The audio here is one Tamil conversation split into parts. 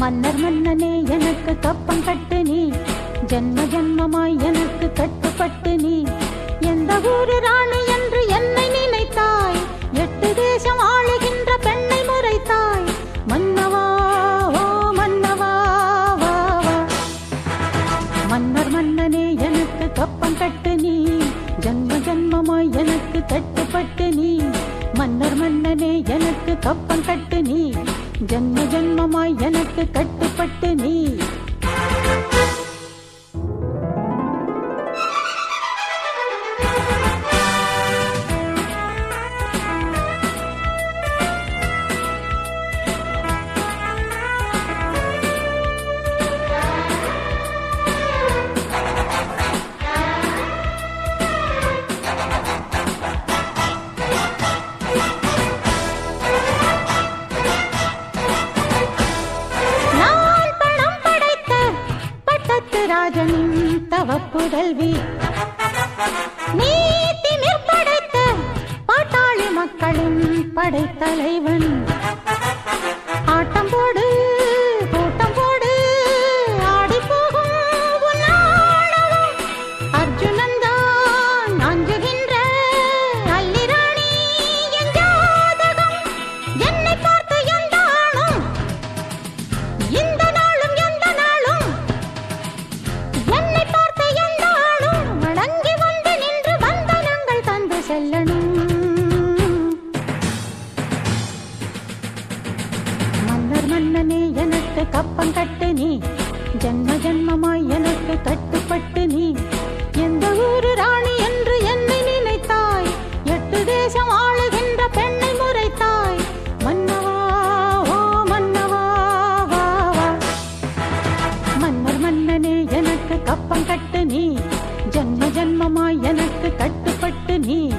மன்னர் மன்னனே எனக்கு கப்பம் கட்டு நீ. ஜென்ம ஜென்மமாய் எனக்கு கட்டுப்பட்டு நீ. எந்த ஊரு ராணி என்று என்னை நினைத்தாய்? எட்டு தேசம் ஆளுகின்ற பெண்ணை முறைத்தாய். மன்னவா ஓ மன்னவா வா வா. மன்னர் மன்னனே எனக்கு கப்பம் கட்டு நீ. ஜென்ம ஜென்மமாய் எனக்கு கட்டுப்பட்டு நீ. மன்னர் மன்னனே எனக்கு கப்பம் கட்டு நீ. ஜன்ம ஜன்மமாய் எனக்கு கட்டுப்பட்டு நீ ராஜனின் தவப்புதல்வி நீ திமிர் படைத்த பாட்டாளி மக்களின் படைத்தலைவன். கண்ணனே எனக்கு கப்பம் கட்டு நீ. ஜன்ம ஜன்மமாய் எனக்கு கட்டுப்பட்டு நீ. எந்த ஊரு ராணி என்று என்னை நினைத்தாய்? எட்டு தேசம் ஆளுகின்ற பெண்ணை முறைத்தாய். மன்னவா ஓ மன்னவா வா வா. மன்னர் மன்னனே எனக்கு கப்பம் கட்டு நீ. ஜன்ம ஜன்மமாய் எனக்கு கட்டுப்பட்டு நீ.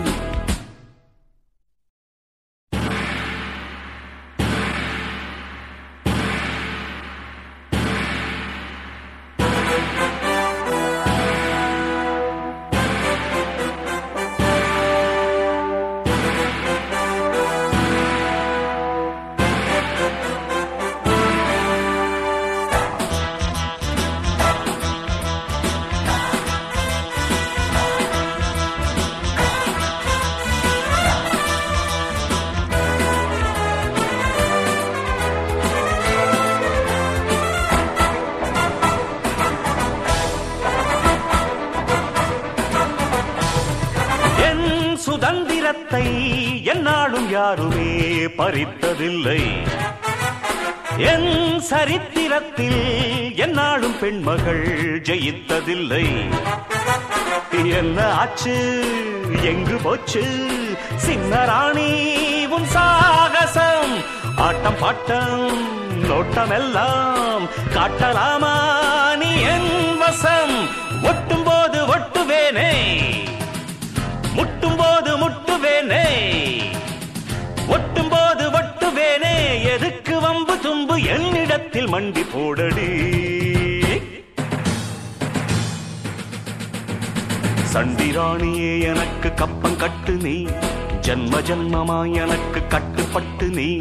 சுதந்திரத்தை என்னாலும் யாருமே பறித்ததில்லை. என் சரித்திரத்தில் என்னாலும் பெண்மகள் ஜெயித்ததில்லை. என்ன ஆச்சு? எங்கு போச்சு? சின்ன ராணி உன் சாகசம். ஆட்டம் பாட்டம் நோட்டம் எல்லாம் காட்டலாமா? நீ என் வசம். மண்டி போடடி. சண்டிராணியே எனக்கு கப்பம் கட்டு நீ. ஜன்ம ஜன்மமாய் எனக்கு கட்டுப்பட்டு நீ.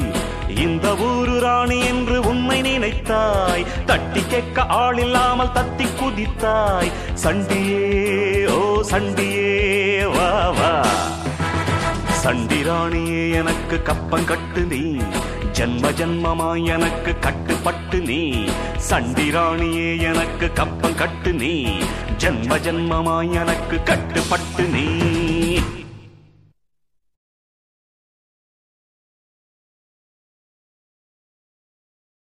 இந்த ஊரு ராணி என்று உண்மை நினைத்தாய். தட்டி கேட்க ஆள் இல்லாமல் தத்தி குதித்தாய். சண்டியே ஓ சண்டியே வா வா. சண்டிராணியே எனக்கு கப்பம் கட்டு நீ. ஜன்ம ஜன்மமாய் எனக்கு கட்டுப்பட்டு நீ. சண்டிராணியே எனக்கு கப்பம் கட்டு நீ. ஜன்ம ஜன்மமாய் எனக்கு கட்டுப்பட்டு நீ.